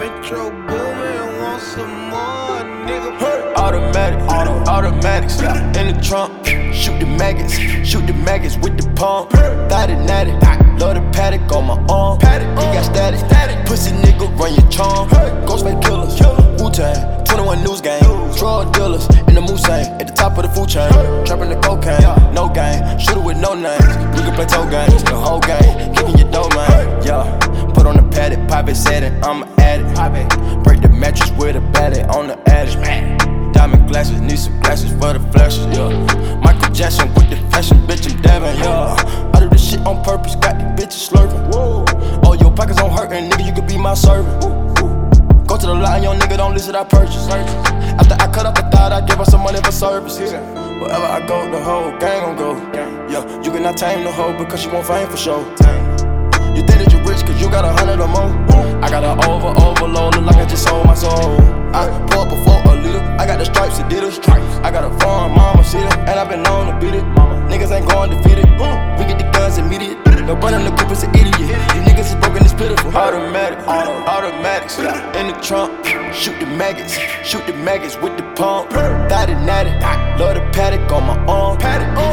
Metro Boomin, want some more, nigga. Automatic, auto, automatics in the trunk. Shoot the maggots, shoot the maggots with the pump. Thought it natty, love the Patek on my arm. He got uh, static, pussy nigga run your charm. Ghostface killers, Wu Tang, 21 news gang. Drug dealers in the Mulsanne at the top of the food chain. Trapping the cocaine, no game. Shooter with no names. We can play toe games, the whole game. Kicking your dough, man. Yeah. Put on the Patek, pop it, I'm an addict. Break the mattress with a battery on the attic. Diamond glasses, need some glasses for the flashes, yeah. Michael Jackson with the fashion, bitch, I'm dabbing, yeah. I do this shit on purpose, got these bitches slurping. All your pockets on hurting, nigga, you could be my servant. Go to the line, young nigga, don't listen, I purchase. After I cut off the thought, I give her some money for services. Wherever I go, the whole gang gon' go. Yeah, you cannot tame the hoe because she want fame for show. You think that you rich cause you got a hundred or more. I got a over, overload, look like I just sold my soul. I pour up before a liter, I got the stripes, Adidas. I got a farm, mama, see it, and I've been known to beat it. Niggas ain't going defeated. We get the guns immediate. No running the group is an idiot. These niggas is broken, it's pitiful. Automatic, auto, automatics in the trunk. Shoot the maggots, shoot the maggots with the pump. It natty, love the Patek on my arm.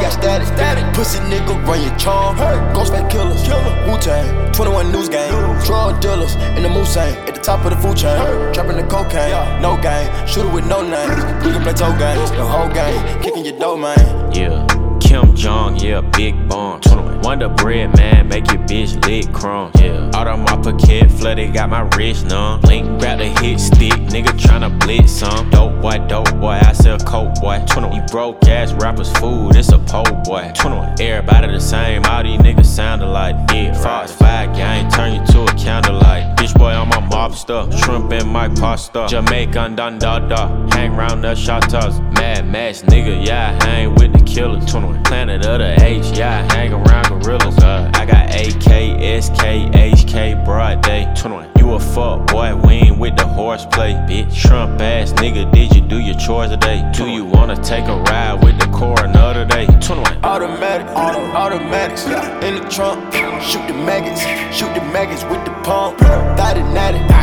He got static, pussy nigga run your charm. Ghostface killers, Wu Tang, 21 news gang. Drug dealers in the Mulsanne at the top of the food chain. Trapping the cocaine, no game. Shooter with no names. We can play toe games, the whole game. Kicking your dough, man. Yeah. Kim Jong, yeah, big bomb. Wonder bread, man, make your bitch lick crumb. Yeah. Out of my pocket, flooded, got my wrist numb. Blink, grab the hit stick, nigga tryna blitz some. Dope boy, dope boy, I sell coke boy. You broke ass rappers food, it's a po boy. Everybody the same, all these niggas sound alike. Yeah, Fox 5 gang, turn you to a candlelight. Bitch boy I'm a mobster, shrimp in my pasta. Jamaican dun da da, hang round the shotters. Mad Max nigga, yeah, I hang with the killers. Planet of the H, yeah, I hang around gorillas. Uh, I got AK, SK, HK, broad day. 21. You a fuck boy, we ain't with the horseplay, bitch. Trump ass nigga, did you do your chores today? Do you wanna take a ride with the coroner today? 21. Automatic, auto, automatics in the trunk. Shoot the maggots, shoot the maggots with the pump. Thought it natty, love the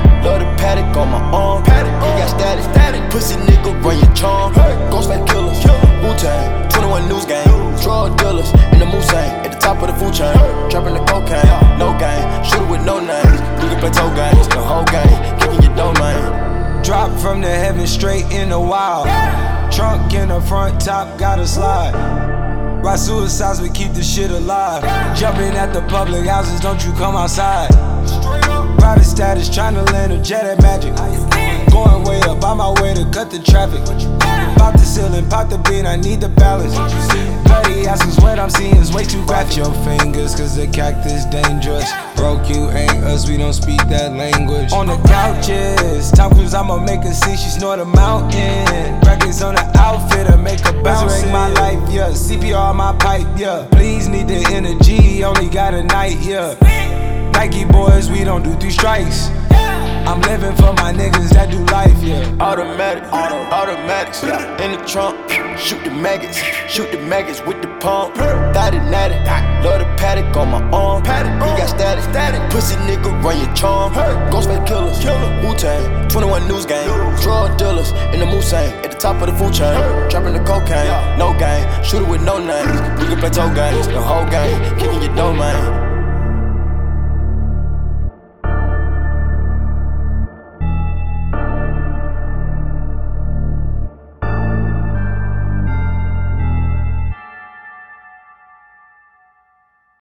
Patek on my arm. He got static, pussy nigga run your charm. Ghostface killers, Wu Tang, 21 news gang. Drug dealers in the Mulsanne at the top of the food chain. Trapping the cocaine, no game. Shooter with no names. You can play toe games, the whole game. Kicking your dough, man. Drop from the heaven straight in the wild. Trunk in the front, top gotta slide. Ride suicides, we keep the shit alive. Jumping at the public houses, don't you come outside. Private status, trying to land a jet at magic. Going way up, on my way to cut the traffic. Pop the ceiling, pop the bean, I need the balance. Bloody asses, what I'm seeing is way too graphic. your fingers, cause the cactus dangerous. Broke you ain't us, we don't speak that language. On the couches, Tom Cruise, I'ma make a scene, she snort a mountain. Records on the outfit, I make a bounce. Resurrect my life, yeah. CPR my pipe, yeah. Please need the energy, only got a night, yeah. Nike boys, we don't do three strikes. I'm living for my niggas that do life, yeah. Automatic, auto, automatics in the trunk. Shoot the maggots, shoot the maggots with the pump. Thought it natty, love the Patek on my arm. He got static, pussy nigga run your charm. Ghostface killers, Wu Tang, 21 news gang. Drug dealers in the the top of the food chain. Dropping the cocaine, no game. Shooter with no name. You can play toe games, the whole game. Kicking your dough.